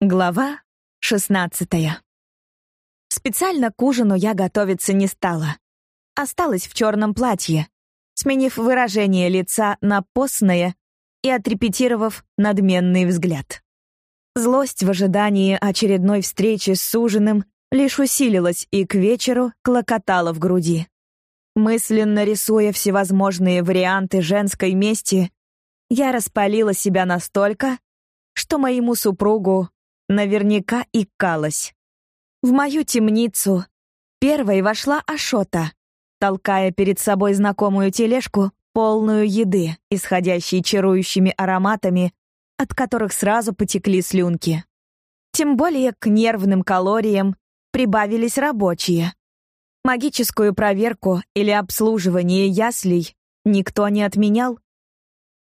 Глава шестнадцатая. Специально к ужину я готовиться не стала. Осталась в черном платье, сменив выражение лица на постное и отрепетировав надменный взгляд. Злость в ожидании очередной встречи с ужином лишь усилилась и к вечеру клокотала в груди. Мысленно рисуя всевозможные варианты женской мести, я распалила себя настолько, что моему супругу наверняка икалась. В мою темницу первой вошла Ашота, толкая перед собой знакомую тележку, полную еды, исходящей чарующими ароматами, от которых сразу потекли слюнки. Тем более к нервным калориям прибавились рабочие. Магическую проверку или обслуживание яслей никто не отменял.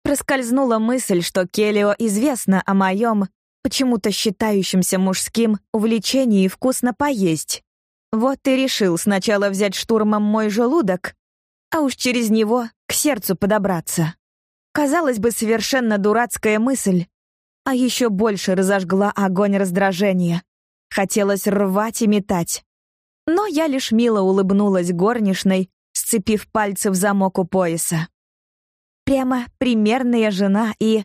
Проскользнула мысль, что Келио известно о моем почему-то считающимся мужским, увлечении вкусно поесть. Вот и решил сначала взять штурмом мой желудок, а уж через него к сердцу подобраться. Казалось бы, совершенно дурацкая мысль, а еще больше разожгла огонь раздражения. Хотелось рвать и метать. Но я лишь мило улыбнулась горничной, сцепив пальцы в замок у пояса. Прямо примерная жена и...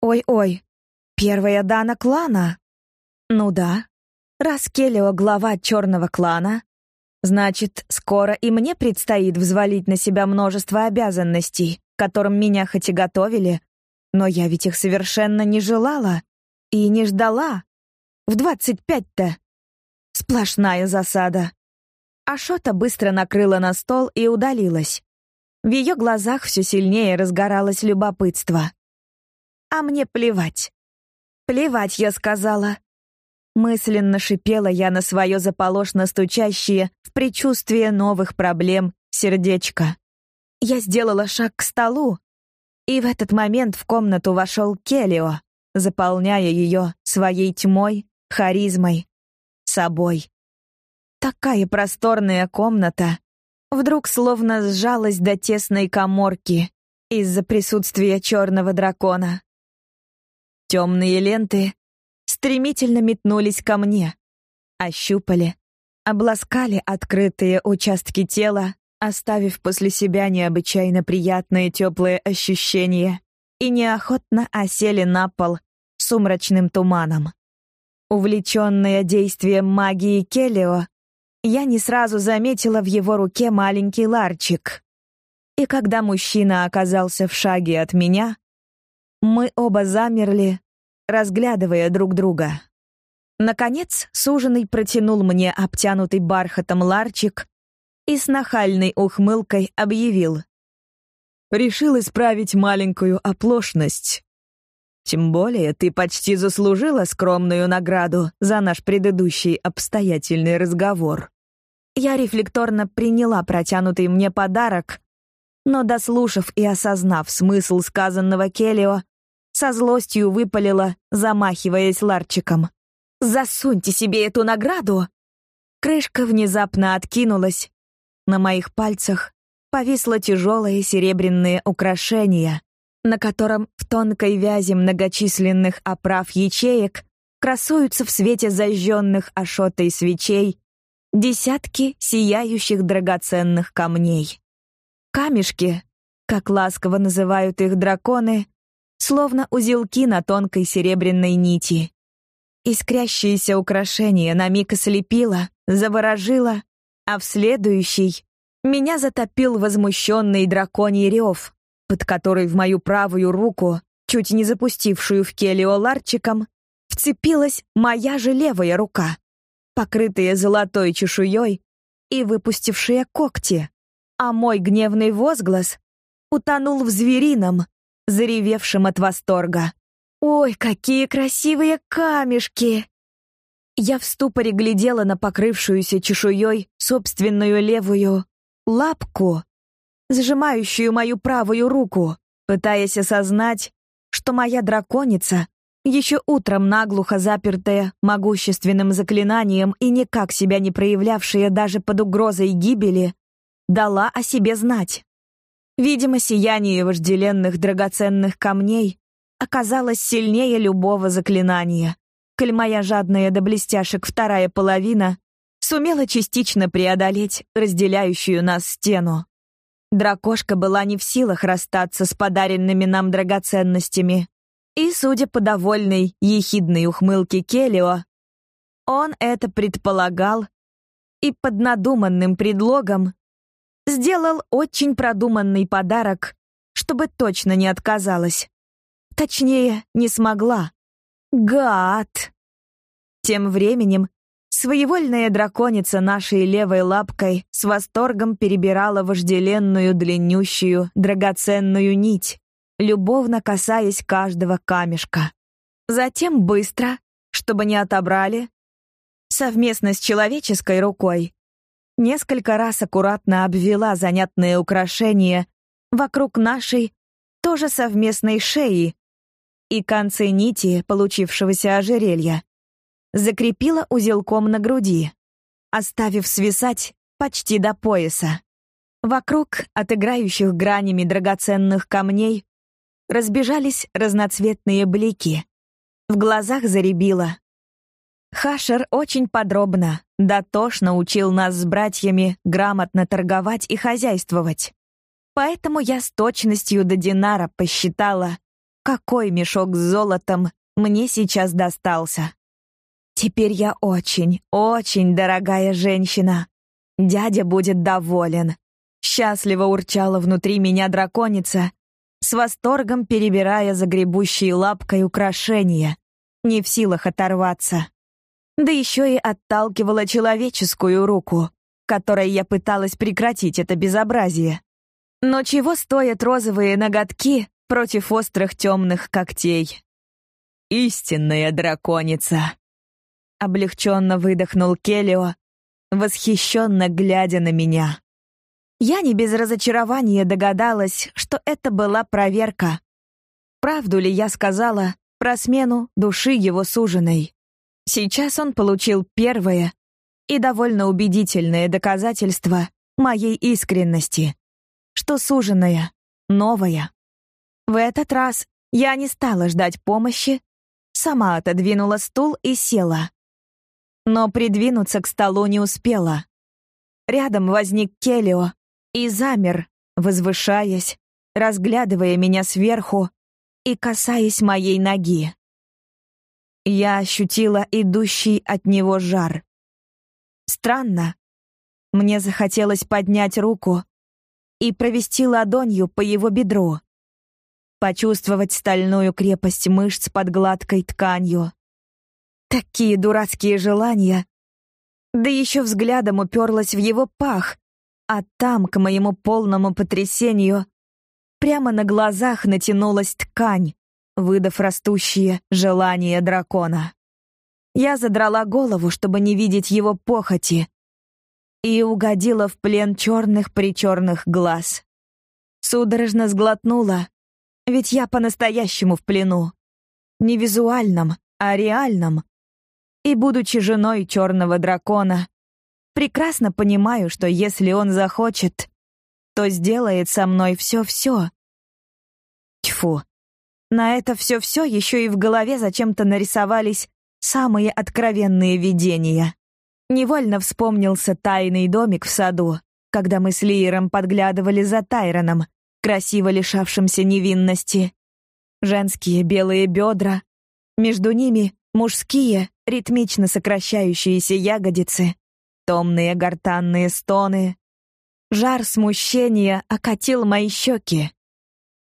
Ой-ой, Первая дана клана? Ну да. Раз Келлио глава черного клана, значит, скоро и мне предстоит взвалить на себя множество обязанностей, которым меня хоть и готовили, но я ведь их совершенно не желала и не ждала. В двадцать пять-то. Сплошная засада. Ашота быстро накрыла на стол и удалилась. В ее глазах все сильнее разгоралось любопытство. А мне плевать. «Плевать, я сказала». Мысленно шипела я на свое заполошно стучащее в предчувствие новых проблем сердечко. Я сделала шаг к столу, и в этот момент в комнату вошел Келио, заполняя ее своей тьмой, харизмой, собой. Такая просторная комната вдруг словно сжалась до тесной коморки из-за присутствия черного дракона. Темные ленты стремительно метнулись ко мне, ощупали, обласкали открытые участки тела, оставив после себя необычайно приятное теплое ощущение, и неохотно осели на пол сумрачным туманом. Увлеченная действием магии Келио, я не сразу заметила в его руке маленький ларчик. И когда мужчина оказался в шаге от меня, мы оба замерли, разглядывая друг друга. Наконец, суженый протянул мне обтянутый бархатом ларчик и с нахальной ухмылкой объявил. «Решил исправить маленькую оплошность. Тем более ты почти заслужила скромную награду за наш предыдущий обстоятельный разговор». Я рефлекторно приняла протянутый мне подарок, но, дослушав и осознав смысл сказанного Келио, со злостью выпалила, замахиваясь ларчиком. «Засуньте себе эту награду!» Крышка внезапно откинулась. На моих пальцах повисло тяжелое серебряное украшение, на котором в тонкой вязи многочисленных оправ ячеек красуются в свете зажженных ашотой свечей десятки сияющих драгоценных камней. Камешки, как ласково называют их драконы, словно узелки на тонкой серебряной нити. Искрящееся украшение на миг ослепило, заворожило, а в следующий меня затопил возмущенный драконий рев, под который в мою правую руку, чуть не запустившую в Келио ларчиком, вцепилась моя же левая рука, покрытая золотой чешуей и выпустившая когти, а мой гневный возглас утонул в зверином, заревевшим от восторга. «Ой, какие красивые камешки!» Я в ступоре глядела на покрывшуюся чешуей собственную левую лапку, сжимающую мою правую руку, пытаясь осознать, что моя драконица, еще утром наглухо запертая могущественным заклинанием и никак себя не проявлявшая даже под угрозой гибели, дала о себе знать. Видимо, сияние вожделенных драгоценных камней оказалось сильнее любого заклинания, коль моя жадная до блестяшек вторая половина сумела частично преодолеть разделяющую нас стену. Дракошка была не в силах расстаться с подаренными нам драгоценностями, и, судя по довольной, ехидной ухмылке Келио, он это предполагал и под надуманным предлогом сделал очень продуманный подарок, чтобы точно не отказалась. Точнее, не смогла. Гад! Тем временем своевольная драконица нашей левой лапкой с восторгом перебирала вожделенную длиннющую драгоценную нить, любовно касаясь каждого камешка. Затем быстро, чтобы не отобрали, совместно с человеческой рукой, несколько раз аккуратно обвела занятные украшения вокруг нашей тоже совместной шеи и концы нити получившегося ожерелья закрепила узелком на груди, оставив свисать почти до пояса. Вокруг от гранями драгоценных камней разбежались разноцветные блики. В глазах заребило. Хашер очень подробно, дотошно учил нас с братьями грамотно торговать и хозяйствовать. Поэтому я с точностью до динара посчитала, какой мешок с золотом мне сейчас достался. Теперь я очень, очень дорогая женщина. Дядя будет доволен. Счастливо урчала внутри меня драконица, с восторгом перебирая загребущей лапкой украшения, не в силах оторваться да еще и отталкивала человеческую руку, которой я пыталась прекратить это безобразие. Но чего стоят розовые ноготки против острых темных когтей? «Истинная драконица!» Облегченно выдохнул Келио, восхищенно глядя на меня. Я не без разочарования догадалась, что это была проверка. Правду ли я сказала про смену души его суженой? Сейчас он получил первое и довольно убедительное доказательство моей искренности, что суженая, новая. В этот раз я не стала ждать помощи, сама отодвинула стул и села. Но придвинуться к столу не успела. Рядом возник Келио и замер, возвышаясь, разглядывая меня сверху и касаясь моей ноги. Я ощутила идущий от него жар. Странно. Мне захотелось поднять руку и провести ладонью по его бедру. Почувствовать стальную крепость мышц под гладкой тканью. Такие дурацкие желания. Да еще взглядом уперлась в его пах, а там, к моему полному потрясению, прямо на глазах натянулась ткань, выдав растущее желание дракона. Я задрала голову, чтобы не видеть его похоти, и угодила в плен черных-причерных глаз. Судорожно сглотнула, ведь я по-настоящему в плену. Не визуальном, а реальном. И, будучи женой черного дракона, прекрасно понимаю, что если он захочет, то сделает со мной все-все. Тьфу, на это все-все еще и в голове зачем-то нарисовались самые откровенные видения. Невольно вспомнился тайный домик в саду, когда мы с Лиером подглядывали за Тайроном, красиво лишавшимся невинности. Женские белые бедра, между ними мужские, ритмично сокращающиеся ягодицы, томные гортанные стоны. Жар смущения окатил мои щеки,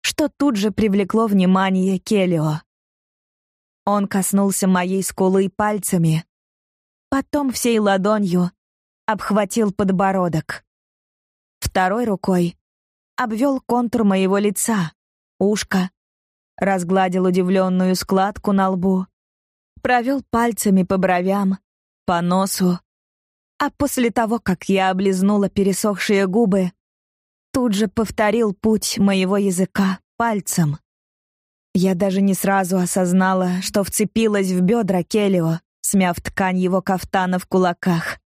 что тут же привлекло внимание Келио. Он коснулся моей скулы пальцами, потом всей ладонью обхватил подбородок. Второй рукой обвел контур моего лица, ушко, разгладил удивленную складку на лбу, провел пальцами по бровям, по носу, а после того, как я облизнула пересохшие губы, тут же повторил путь моего языка пальцем. Я даже не сразу осознала, что вцепилась в бедра Келио, смяв ткань его кафтана в кулаках.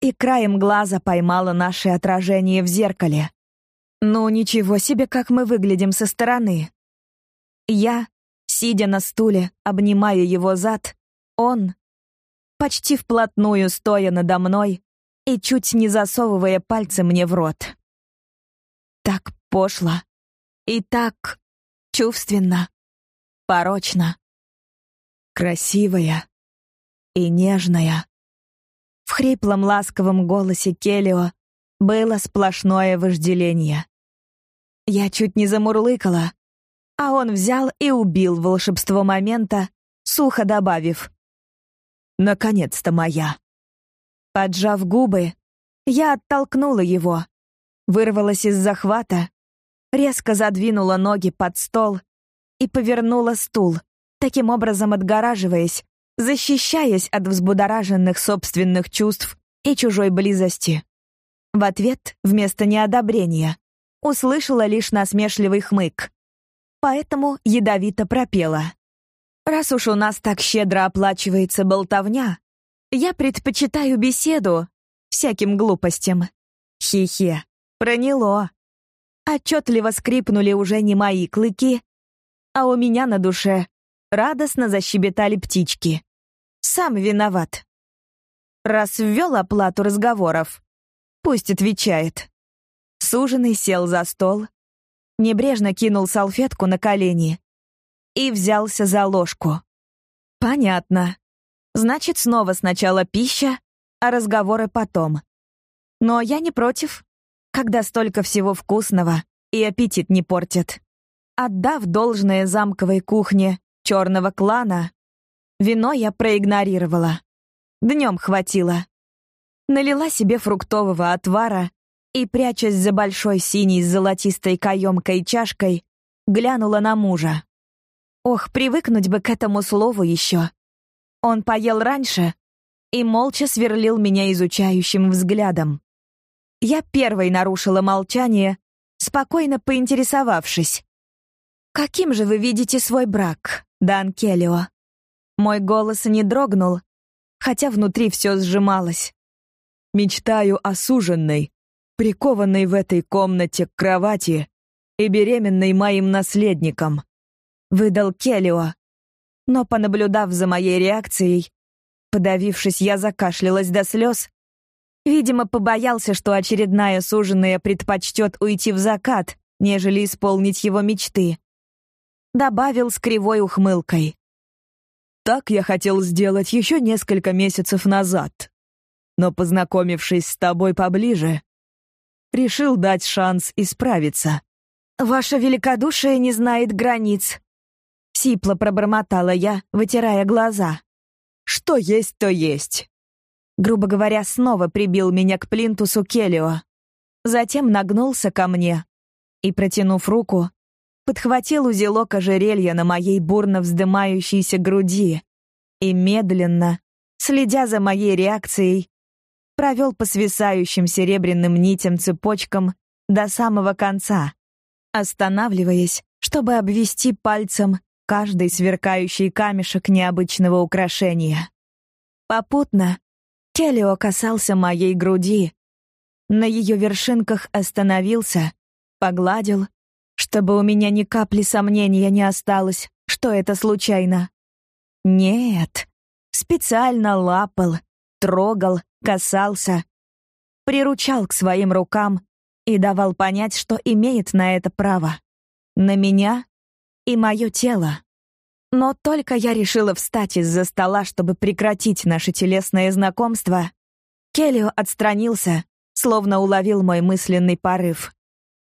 и краем глаза поймала наше отражение в зеркале. Ну, ничего себе, как мы выглядим со стороны. Я, сидя на стуле, обнимая его зад, он, почти вплотную стоя надо мной и чуть не засовывая пальцы мне в рот. Так пошло и так чувственно, порочно, красивая и нежная. В хриплом ласковом голосе Келио было сплошное вожделение. Я чуть не замурлыкала, а он взял и убил волшебство момента, сухо добавив «Наконец-то моя». Поджав губы, я оттолкнула его, вырвалась из захвата, резко задвинула ноги под стол и повернула стул, таким образом отгораживаясь, защищаясь от взбудораженных собственных чувств и чужой близости. В ответ, вместо неодобрения, услышала лишь насмешливый хмык. Поэтому ядовито пропела. «Раз уж у нас так щедро оплачивается болтовня, я предпочитаю беседу всяким глупостям. Хи-хи, проняло. Отчетливо скрипнули уже не мои клыки, а у меня на душе радостно защебетали птички. Сам виноват. Раз ввел оплату разговоров, пусть отвечает. Суженый сел за стол, небрежно кинул салфетку на колени и взялся за ложку. Понятно. Значит, снова сначала пища, а разговоры потом. Но я не против, когда столько всего вкусного и аппетит не портят. Отдав должное замковой кухне черного клана, вино я проигнорировала. Днем хватило. Налила себе фруктового отвара и, прячась за большой синей с золотистой каемкой чашкой, глянула на мужа. Ох, привыкнуть бы к этому слову еще. Он поел раньше и молча сверлил меня изучающим взглядом. Я первой нарушила молчание, спокойно поинтересовавшись. «Каким же вы видите свой брак, Дан Келлио?» Мой голос не дрогнул, хотя внутри все сжималось. «Мечтаю о суженной, прикованной в этой комнате к кровати и беременной моим наследником», — выдал Келлио. Но, понаблюдав за моей реакцией, подавившись, я закашлялась до слез. Видимо, побоялся, что очередная суженая предпочтет уйти в закат, нежели исполнить его мечты добавил с кривой ухмылкой. Так я хотел сделать еще несколько месяцев назад. Но, познакомившись с тобой поближе, решил дать шанс исправиться. «Ваше великодушие не знает границ», — сипло пробормотала я, вытирая глаза. «Что есть, то есть». Грубо говоря, снова прибил меня к плинтусу Келио. Затем нагнулся ко мне и, протянув руку, подхватил узелок ожерелья на моей бурно вздымающейся груди и медленно, следя за моей реакцией, провел по свисающим серебряным нитям цепочкам до самого конца, останавливаясь, чтобы обвести пальцем каждый сверкающий камешек необычного украшения. Попутно Келлио касался моей груди, на ее вершинках остановился, погладил, чтобы у меня ни капли сомнения не осталось, что это случайно. Нет, специально лапал, трогал, касался, приручал к своим рукам и давал понять, что имеет на это право. На меня и мое тело. Но только я решила встать из-за стола, чтобы прекратить наше телесное знакомство, Келлио отстранился, словно уловил мой мысленный порыв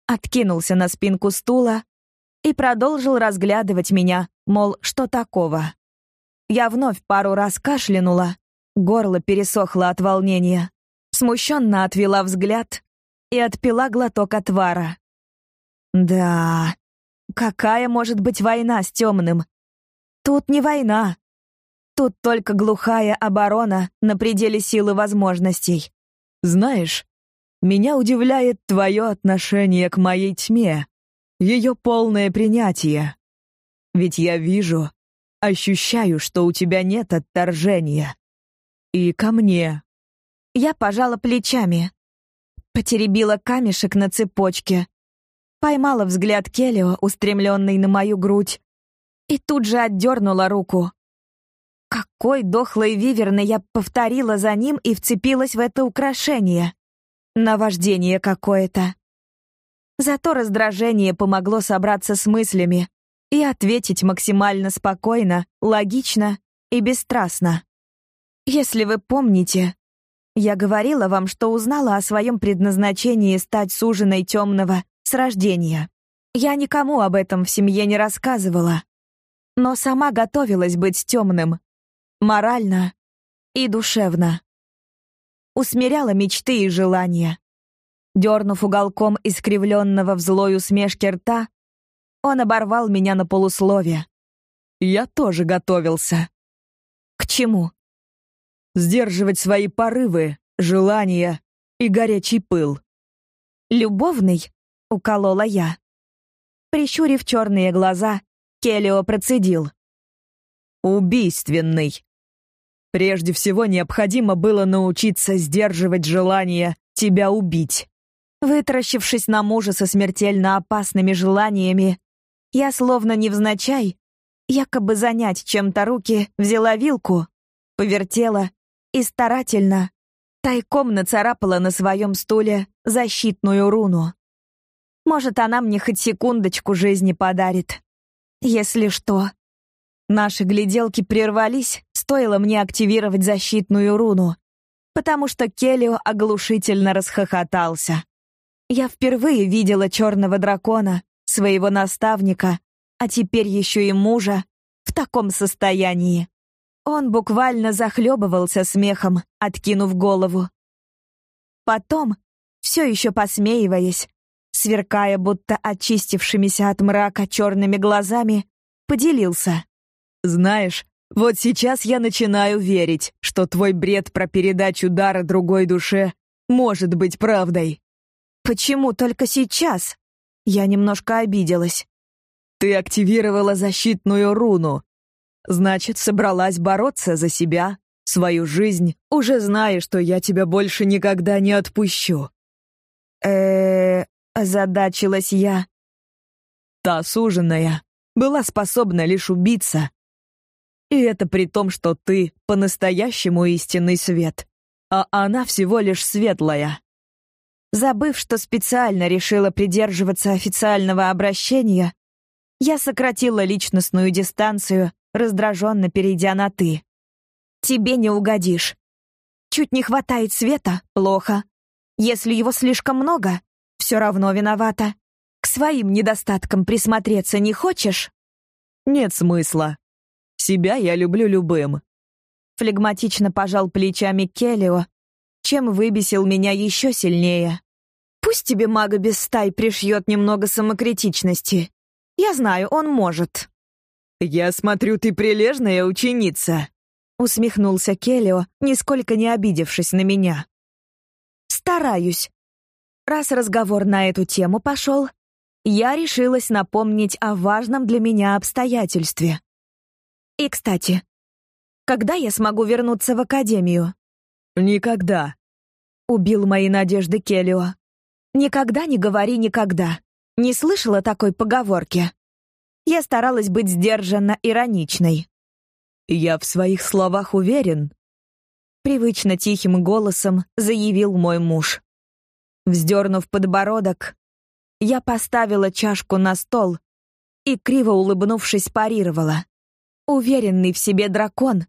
откинулся на спинку стула и продолжил разглядывать меня, мол, что такого. Я вновь пару раз кашлянула, горло пересохло от волнения, смущенно отвела взгляд и отпила глоток отвара. Да, какая может быть война с темным? Тут не война. Тут только глухая оборона на пределе силы возможностей. Знаешь, меня удивляет твое отношение к моей тьме, ее полное принятие. Ведь я вижу, ощущаю, что у тебя нет отторжения. И ко мне. Я пожала плечами. Потеребила камешек на цепочке. Поймала взгляд Келлио, устремленный на мою грудь. И тут же отдернула руку. Какой дохлой виверной я повторила за ним и вцепилась в это украшение. Наваждение какое-то. Зато раздражение помогло собраться с мыслями и ответить максимально спокойно, логично и бесстрастно. Если вы помните, я говорила вам, что узнала о своем предназначении стать суженой темного с рождения. Я никому об этом в семье не рассказывала, но сама готовилась быть темным, морально и душевно. Усмиряла мечты и желания. Дернув уголком искривленного в злой усмешке рта, он оборвал меня на полуслове. Я тоже готовился. К чему? Сдерживать свои порывы, желания и горячий пыл. «Любовный?» — уколола я. Прищурив черные глаза, Келлио процедил. «Убийственный. Прежде всего необходимо было научиться сдерживать желание тебя убить». Вытаращившись на мужа со смертельно опасными желаниями, я словно невзначай, якобы занять чем-то руки, взяла вилку, повертела и старательно, тайком нацарапала на своем стуле защитную руну. Может, она мне хоть секундочку жизни подарит. Если что. Наши гляделки прервались, стоило мне активировать защитную руну, потому что Келлио оглушительно расхохотался. Я впервые видела черного дракона, своего наставника, а теперь еще и мужа, в таком состоянии. Он буквально захлебывался смехом, откинув голову. Потом, все еще посмеиваясь, сверкая будто очистившимися от мрака черными глазами, поделился. «Знаешь, вот сейчас я начинаю верить, что твой бред про передачу дара другой душе может быть правдой. Почему только сейчас? Я немножко обиделась. Ты активировала защитную руну. Значит, собралась бороться за себя, свою жизнь, уже зная, что я тебя больше никогда не отпущу. э озадачилась я. Та суженая была способна лишь убиться. И это при том, что ты по-настоящему истинный свет, а она всего лишь светлая. Забыв, что специально решила придерживаться официального обращения, я сократила личностную дистанцию, раздраженно перейдя на «ты». «Тебе не угодишь. Чуть не хватает света — плохо. Если его слишком много, все равно виновата. К своим недостаткам присмотреться не хочешь?» «Нет смысла. Себя я люблю любым». Флегматично пожал плечами Келлио, чем выбесил меня еще сильнее. Пусть тебе мага без стай пришьет немного самокритичности. Я знаю, он может. «Я смотрю, ты прилежная ученица», — усмехнулся Келлио, нисколько не обидевшись на меня. «Стараюсь. Раз разговор на эту тему пошел, я решилась напомнить о важном для меня обстоятельстве. И, кстати, когда я смогу вернуться в академию?» «Никогда», — убил мои надежды Келлио. «Никогда не говори никогда». Не слышала такой поговорки? Я старалась быть сдержанно ироничной. «Я в своих словах уверен», — привычно тихим голосом заявил мой муж. Вздернув подбородок, я поставила чашку на стол и, криво улыбнувшись, парировала. Уверенный в себе дракон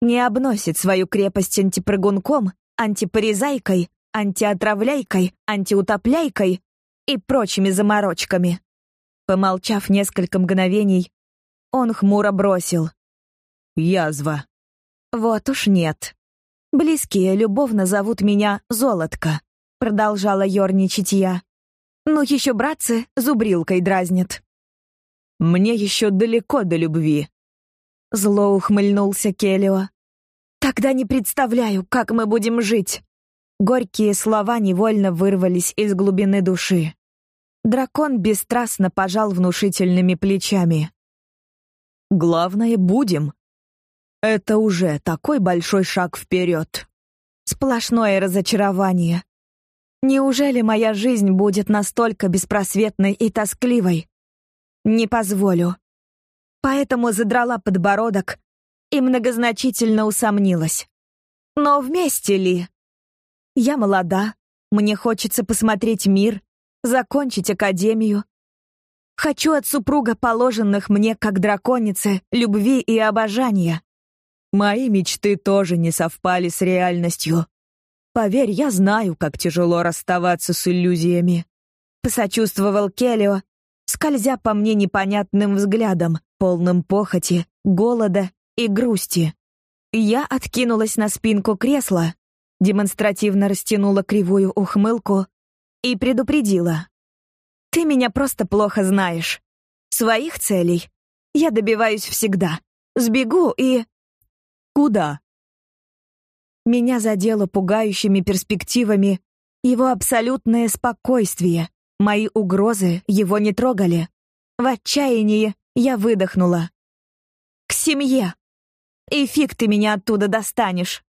не обносит свою крепость антипрыгунком, антипорезайкой, антиотравляйкой, антиутопляйкой и прочими заморочками. Помолчав несколько мгновений, он хмуро бросил. «Язва». «Вот уж нет. Близкие любовно зовут меня Золотко», — продолжала ерничать я. «Ну еще братцы зубрилкой дразнят». «Мне еще далеко до любви», — зло ухмыльнулся Келио. «Тогда не представляю, как мы будем жить». Горькие слова невольно вырвались из глубины души. Дракон бесстрастно пожал внушительными плечами. «Главное, будем. Это уже такой большой шаг вперед». Сплошное разочарование. Неужели моя жизнь будет настолько беспросветной и тоскливой? Не позволю. Поэтому задрала подбородок и многозначительно усомнилась. Но вместе ли? Я молода, мне хочется посмотреть мир, закончить академию. Хочу от супруга положенных мне, как драконице, любви и обожания. Мои мечты тоже не совпали с реальностью. Поверь, я знаю, как тяжело расставаться с иллюзиями. Посочувствовал Келлио, скользя по мне непонятным взглядом, полным похоти, голода и грусти. Я откинулась на спинку кресла, демонстративно растянула кривую ухмылку и предупредила. «Ты меня просто плохо знаешь. Своих целей я добиваюсь всегда. Сбегу и...» Куда? Меня задело пугающими перспективами его абсолютное спокойствие. Мои угрозы его не трогали. В отчаянии я выдохнула. «К семье! И фиг ты меня оттуда достанешь!»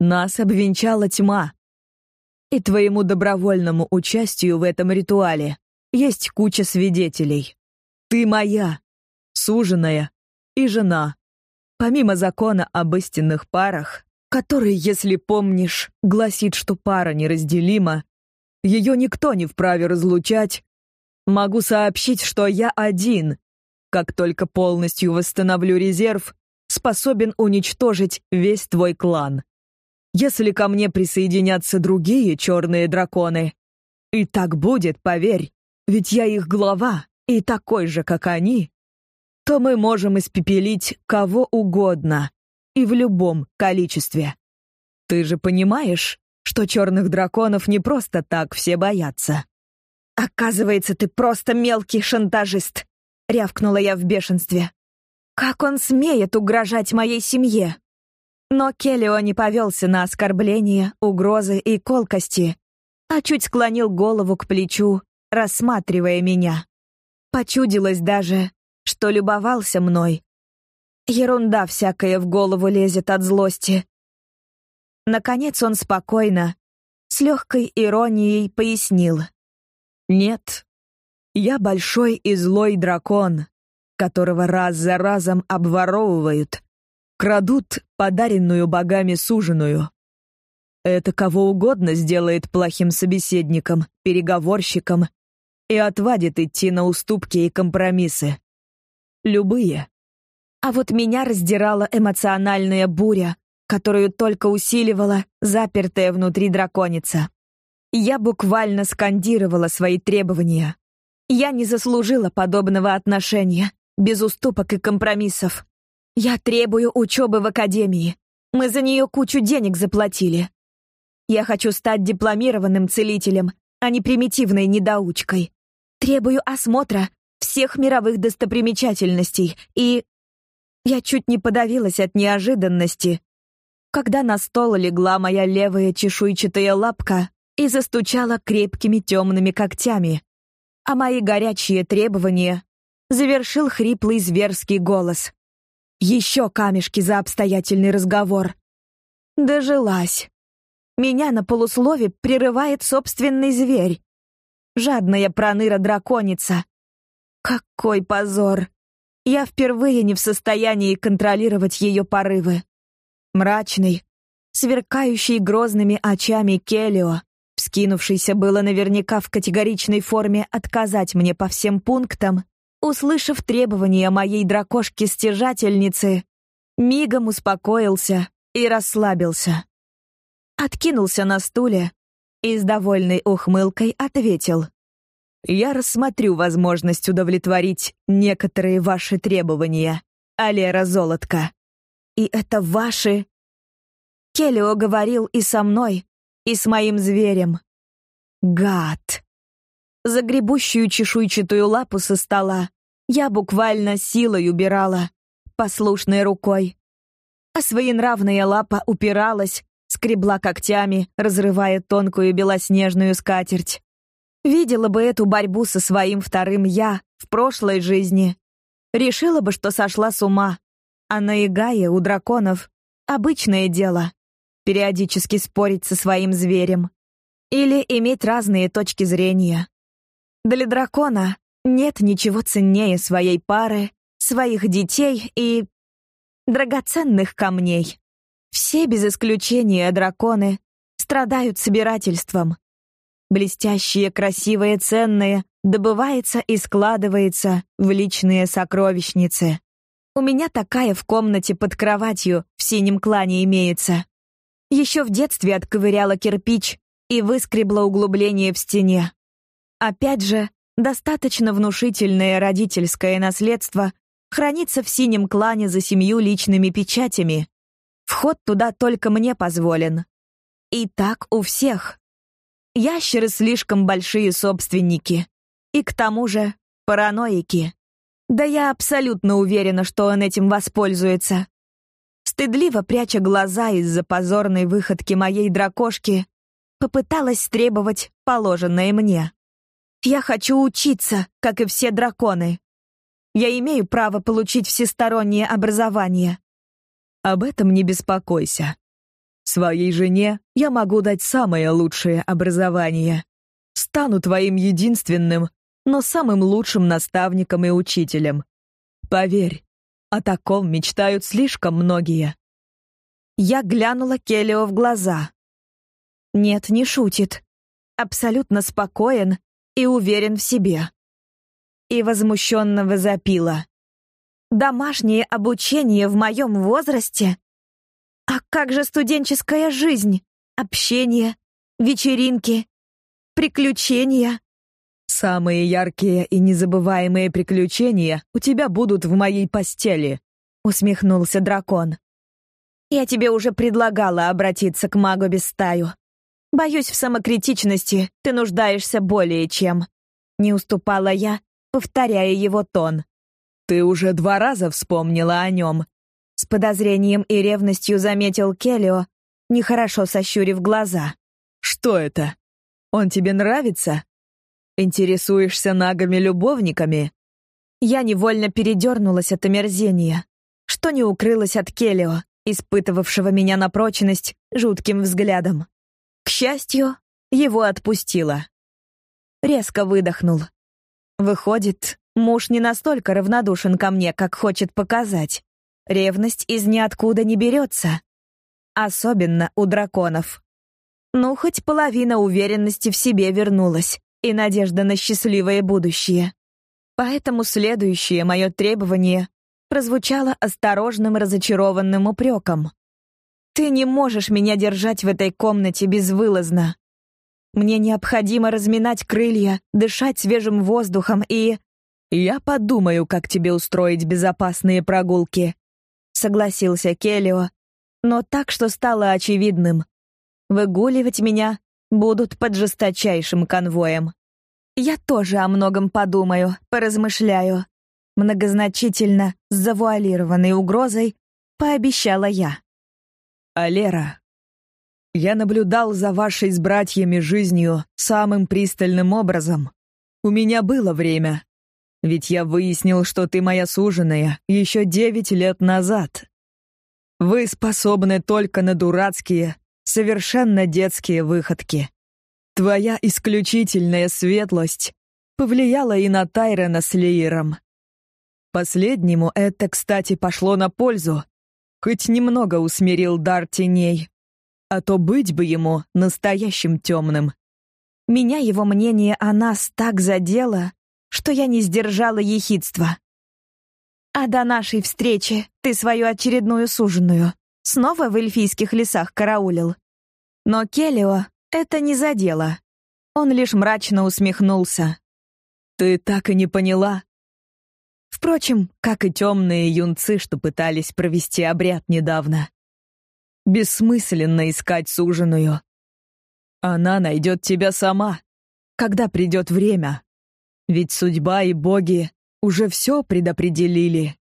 Нас обвенчала тьма. И твоему добровольному участию в этом ритуале есть куча свидетелей. Ты моя, суженая и жена. Помимо закона об истинных парах, который, если помнишь, гласит, что пара неразделима, ее никто не вправе разлучать, могу сообщить, что я один, как только полностью восстановлю резерв, способен уничтожить весь твой клан. Если ко мне присоединятся другие черные драконы, и так будет, поверь, ведь я их глава и такой же, как они, то мы можем испепелить кого угодно и в любом количестве. Ты же понимаешь, что черных драконов не просто так все боятся. Оказывается, ты просто мелкий шантажист, рявкнула я в бешенстве. Как он смеет угрожать моей семье? Но Келлио не повелся на оскорбления, угрозы и колкости, а чуть склонил голову к плечу, рассматривая меня. Почудилось даже, что любовался мной. Ерунда всякая в голову лезет от злости. Наконец он спокойно, с легкой иронией пояснил. «Нет, я большой и злой дракон, которого раз за разом обворовывают, крадут подаренную богами суженую. Это кого угодно сделает плохим собеседником, переговорщиком и отвадит идти на уступки и компромиссы. Любые. А вот меня раздирала эмоциональная буря, которую только усиливала запертая внутри драконица. Я буквально скандировала свои требования. Я не заслужила подобного отношения, без уступок и компромиссов. Я требую учебы в академии. Мы за нее кучу денег заплатили. Я хочу стать дипломированным целителем, а не примитивной недоучкой. Требую осмотра всех мировых достопримечательностей, и... Я чуть не подавилась от неожиданности, когда на стол легла моя левая чешуйчатая лапка и застучала крепкими темными когтями, а мои горячие требования завершил хриплый зверский голос. Еще камешки за обстоятельный разговор. Дожилась. Меня на полуслове прерывает собственный зверь. Жадная проныра-драконица, какой позор! Я впервые не в состоянии контролировать ее порывы. Мрачный, сверкающий грозными очами Келио, вскинувшийся было наверняка в категоричной форме отказать мне по всем пунктам, услышав требования моей дракошки-стяжательницы, мигом успокоился и расслабился. Откинулся на стуле и с довольной ухмылкой ответил я рассмотрю возможность удовлетворить некоторые ваши требования, Алера Золотка. И это ваши... Келлио говорил и со мной, и с моим зверем. Гад. Загребущую чешуйчатую лапу со стола я буквально силой убирала, послушной рукой. А своенравная лапа упиралась, скребла когтями, разрывая тонкую белоснежную скатерть. Видела бы эту борьбу со своим вторым «я» в прошлой жизни. Решила бы, что сошла с ума. А наигая у драконов — обычное дело. периодически спорить со своим зверем или иметь разные точки зрения. Для дракона нет ничего ценнее своей пары, своих детей и драгоценных камней. Все без исключения драконы страдают собирательством. Блестящее, красивое, ценное добывается и складывается в личные сокровищницы. У меня такая в комнате под кроватью в синем клане имеется. Еще в детстве отковыряла кирпич и выскребла углубление в стене. Опять же, достаточно внушительное родительское наследство хранится в синем клане за семью личными печатями. Вход туда только мне позволен. И так у всех. Ящеры слишком большие собственники. И к тому же параноики. Да я абсолютно уверена, что он этим воспользуется. Стыдливо пряча глаза из-за позорной выходки моей дракошки, попыталась требовать положенное мне. Я хочу учиться, как и все драконы. Я имею право получить всестороннее образование. Об этом не беспокойся. Своей жене я могу дать самое лучшее образование. Стану твоим единственным, но самым лучшим наставником и учителем. Поверь, о таком мечтают слишком многие. Я глянула Келлио в глаза. Нет, не шутит. Абсолютно спокоен и уверен в себе. И возмущенно возопила. Домашнее обучение в моем возрасте? А как же студенческая жизнь? Общение, вечеринки, приключения? Самые яркие и незабываемые приключения у тебя будут в моей постели, усмехнулся дракон. Я тебе уже предлагала обратиться к магу без стаю. Боюсь, в самокритичности ты нуждаешься более чем. Не уступала я, повторяя его тон. Ты уже два раза вспомнила о нем. С подозрением и ревностью заметил Келлио, нехорошо сощурив глаза. Что это? Он тебе нравится? Интересуешься нагами-любовниками? Я невольно передернулась от омерзения, что не укрылось от Келлио, испытывавшего меня на прочность жутким взглядом. К счастью, его отпустило. Резко выдохнул. Выходит, муж не настолько равнодушен ко мне, как хочет показать. Ревность из ниоткуда не берется. Особенно у драконов. Ну, хоть половина уверенности в себе вернулась и надежда на счастливое будущее. Поэтому следующее мое требование прозвучало осторожным разочарованным упреком. Ты не можешь меня держать в этой комнате безвылазно. Мне необходимо разминать крылья, дышать свежим воздухом и... Я подумаю, как тебе устроить безопасные прогулки. Согласился Келлио, но так, что стало очевидным. Выгуливать меня будут под жесточайшим конвоем. Я тоже о многом подумаю, поразмышляю. Многозначительно, с завуалированной угрозой, пообещала я. Алера, я наблюдал за вашей с братьями жизнью самым пристальным образом. У меня было время. Ведь я выяснил, что ты моя суженая еще девять лет назад. Вы способны только на дурацкие, совершенно детские выходки. Твоя исключительная светлость повлияла и на Тайрена с Лиером. Последнему это, кстати, пошло на пользу, хоть немного усмирил дар теней, а то быть бы ему настоящим темным. Меня его мнение о нас так задело, что я не сдержала ехидства. А до нашей встречи ты свою очередную суженую снова в эльфийских лесах караулил. Но Келио это не задело. Он лишь мрачно усмехнулся. Ты так и не поняла, Впрочем, как и темные юнцы, что пытались провести обряд недавно. Бессмысленно искать суженую. Она найдет тебя сама, когда придет время. Ведь судьба и боги уже все предопределили.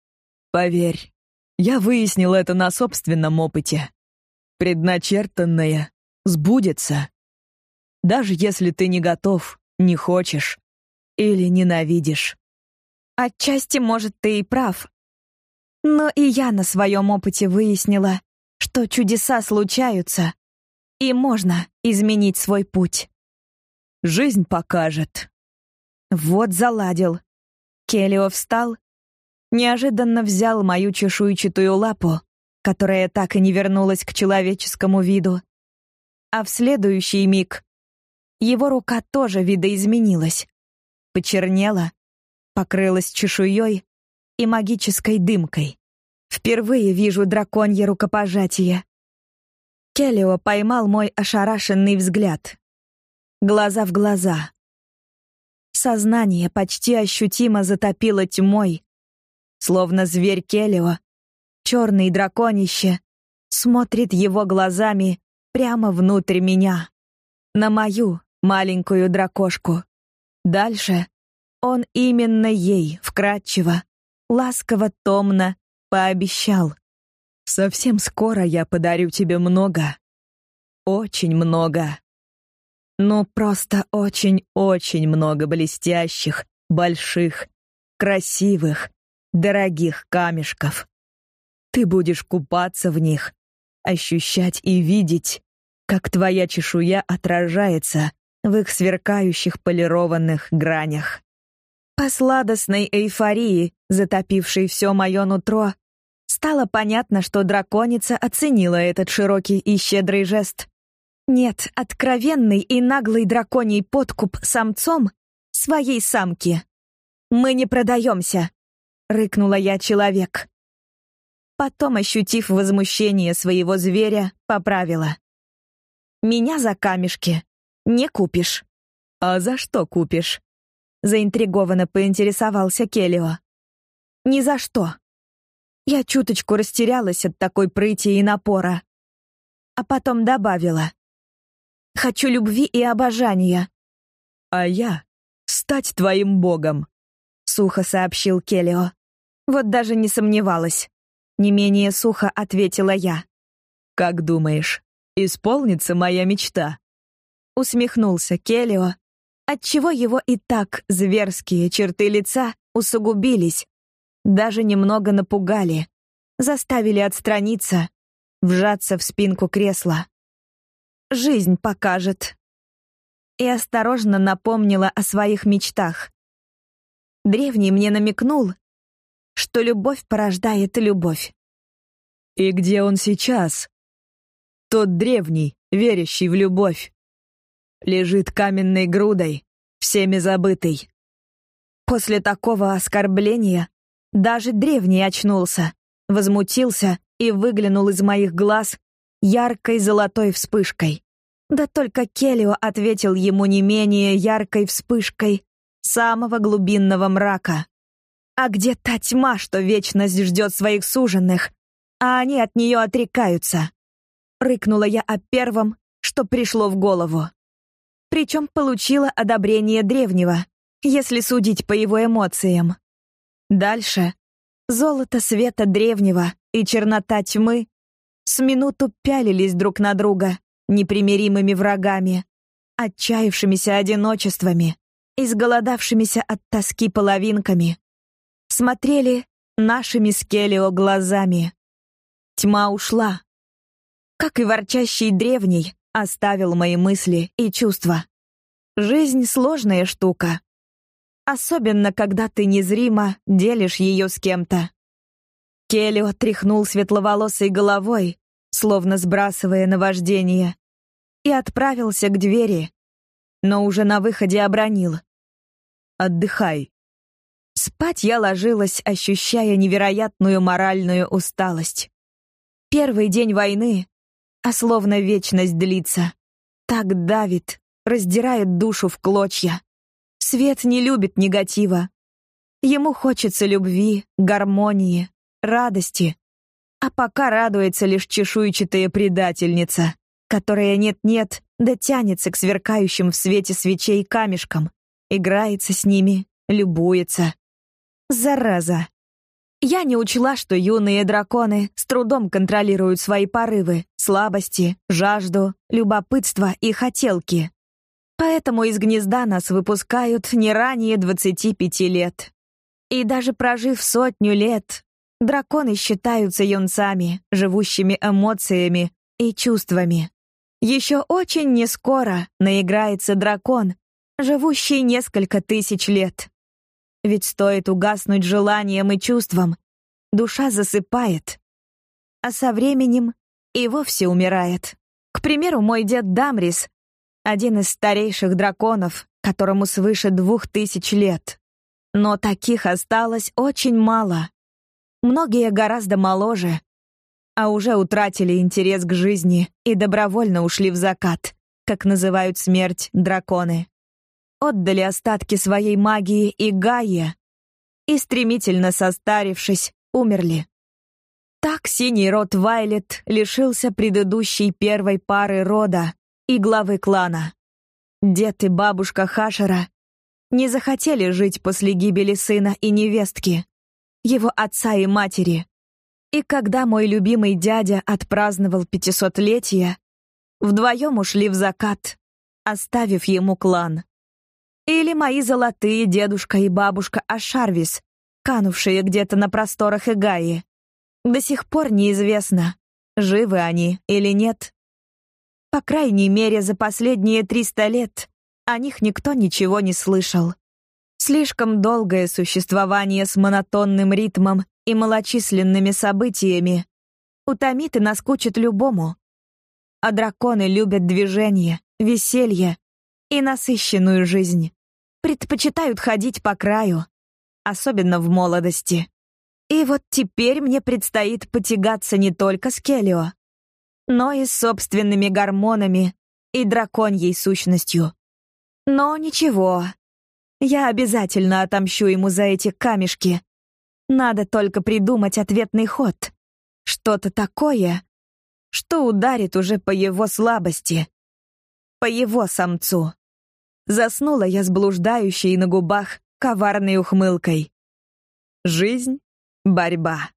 Поверь, я выяснил это на собственном опыте. Предначертанное сбудется. Даже если ты не готов, не хочешь или ненавидишь. Отчасти, может, ты и прав. Но и я на своем опыте выяснила, что чудеса случаются, и можно изменить свой путь. Жизнь покажет. Вот заладил. Келио встал, неожиданно взял мою чешуйчатую лапу, которая так и не вернулась к человеческому виду. А в следующий миг его рука тоже видоизменилась. Почернела, покрылась чешуей и магической дымкой. Впервые вижу драконье рукопожатие. Келлио поймал мой ошарашенный взгляд. Глаза в глаза. Сознание почти ощутимо затопило тьмой, словно зверь Келлио, черный драконище, смотрит его глазами прямо внутрь меня, на мою маленькую дракошку. Дальше он именно ей, вкратчиво, ласково-томно пообещал. «Совсем скоро я подарю тебе много. Очень много. Ну, просто очень-очень много блестящих, больших, красивых, дорогих камешков. Ты будешь купаться в них, ощущать и видеть, как твоя чешуя отражается в их сверкающих полированных гранях. По сладостной эйфории, затопившей все мое нутро, стало понятно, что драконица оценила этот широкий и щедрый жест. Нет, откровенный и наглый драконий подкуп самцом своей самки. «Мы не продаемся», — рыкнула я человек. Потом, ощутив возмущение своего зверя, поправила. «Меня за камешки не купишь». «А за что купишь?» Заинтригованно поинтересовался Келио. «Ни за что». Я чуточку растерялась от такой прыти и напора. А потом добавила. «Хочу любви и обожания». «А я — стать твоим богом», — сухо сообщил Келио. Вот даже не сомневалась. Не менее сухо ответила я. «Как думаешь, исполнится моя мечта?» Усмехнулся Келио, отчего его и так зверские черты лица усугубились, даже немного напугали, заставили отстраниться, вжаться в спинку кресла. Жизнь покажет. И осторожно напомнила о своих мечтах. Древний мне намекнул, что любовь порождает любовь. И где он сейчас? Тот древний, верящий в любовь лежит каменной грудой, всеми забытый. После такого оскорбления даже древний очнулся, возмутился и выглянул из моих глаз яркой золотой вспышкой. Да только Келио ответил ему не менее яркой вспышкой самого глубинного мрака. А где та тьма, что вечность ждет своих суженных, а они от нее отрекаются? Рыкнула я о первом, что пришло в голову причем получила одобрение древнего, если судить по его эмоциям. Дальше золото света древнего и чернота тьмы с минуту пялились друг на друга непримиримыми врагами, отчаявшимися одиночествами, изголодавшимися от тоски половинками. Смотрели нашими скелио глазами. Тьма ушла. Как и ворчащий древний, оставил мои мысли и чувства. Жизнь — сложная штука. Особенно, когда ты незримо делишь ее с кем-то. Келлио тряхнул светловолосой головой, словно сбрасывая наваждение, и отправился к двери, но уже на выходе обронил. «Отдыхай». Спать я ложилась, ощущая невероятную моральную усталость. Первый день войны а словно вечность длится. Так давит, раздирает душу в клочья. Свет не любит негатива. Ему хочется любви, гармонии, радости. А пока радуется лишь чешуйчатая предательница, которая нет-нет, да тянется к сверкающим в свете свечей камешкам, играется с ними, любуется. Зараза! Я не учла, что юные драконы с трудом контролируют свои порывы, слабости, жажду, любопытство и хотелки. Поэтому из гнезда нас выпускают не ранее 25 лет. И даже прожив сотню лет, Драконы считаются юнцами, живущими эмоциями и чувствами. Еще очень нескоро наиграется дракон, живущий несколько тысяч лет. Ведь стоит угаснуть желанием и чувствам, душа засыпает, а со временем и вовсе умирает. К примеру, мой дед Дамрис, один из старейших драконов, которому свыше двух тысяч лет. Но таких осталось очень мало. Многие гораздо моложе, а уже утратили интерес к жизни и добровольно ушли в закат, как называют смерть драконы. Отдали остатки своей магии и Гайе, и, стремительно состарившись, умерли. Так синий род Вайлет лишился предыдущей первой пары рода и главы клана. Дед и бабушка Хашера не захотели жить после гибели сына и невестки, его отца и матери. И когда мой любимый дядя отпраздновал пятисотлетие, вдвоем ушли в закат, оставив ему клан. Или мои золотые дедушка и бабушка Ашарвис, канувшие где-то на просторах Игаи. До сих пор неизвестно, живы они или нет. По крайней мере, за последние 300 лет о них никто ничего не слышал. Слишком долгое существование с монотонным ритмом и малочисленными событиями утомит и наскучит любому. А драконы любят движение, веселье и насыщенную жизнь. Предпочитают ходить по краю, особенно в молодости. И вот теперь мне предстоит потягаться не только с Келио, но и с собственными гормонами и драконьей сущностью. Но ничего, я обязательно отомщу ему за эти камешки. Надо только придумать ответный ход. Что-то такое, что ударит уже по его слабости, по его самцу. Заснула я с блуждающей на губах коварной ухмылкой. Жизнь Борьба.